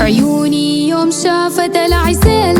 عيوني يوم شافت العسل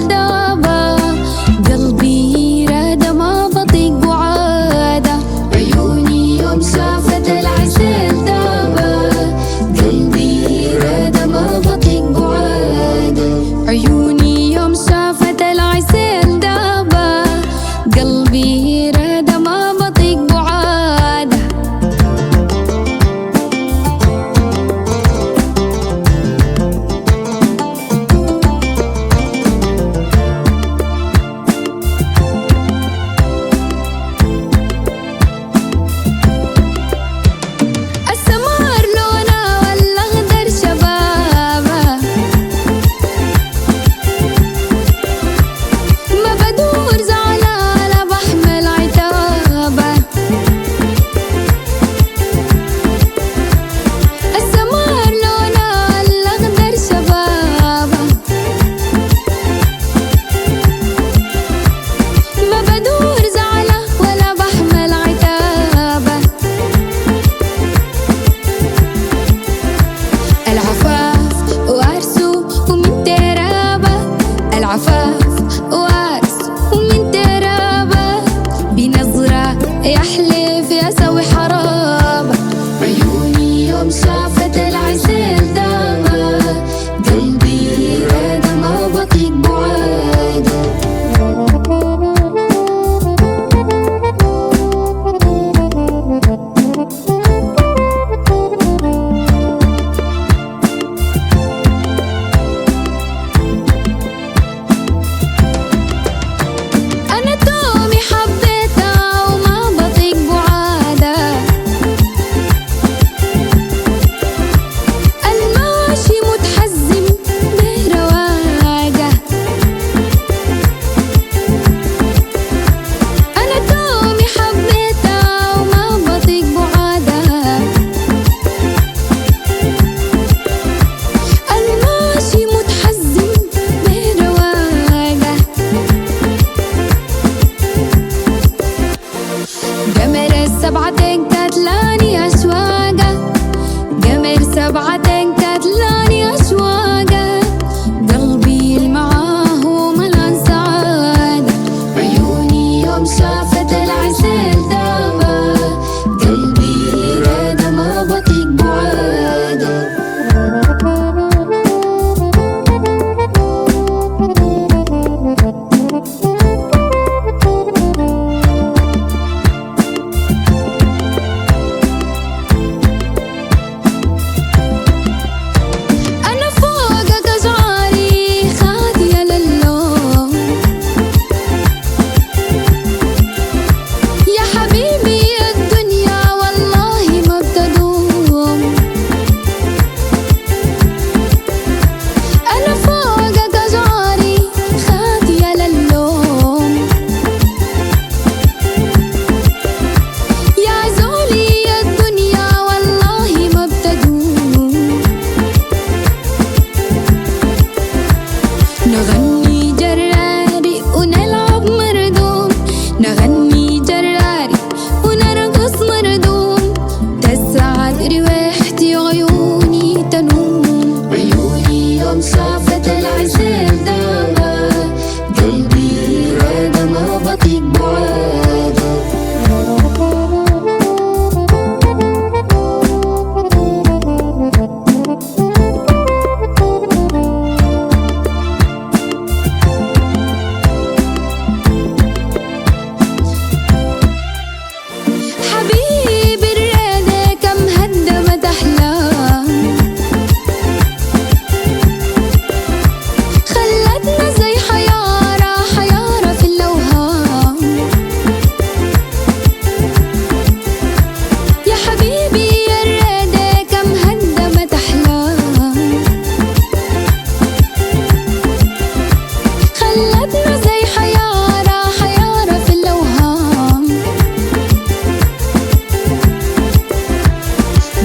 Lo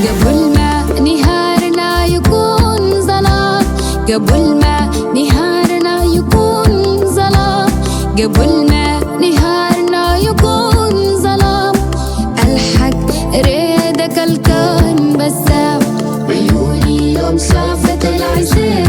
قبل ما نهارنا يكون ظلام قبل ما نهارنا يكون ظلام قبل ما نهارنا يكون ظلام الحق ريدك الكون بسام عيوني يوم شافت العزيز.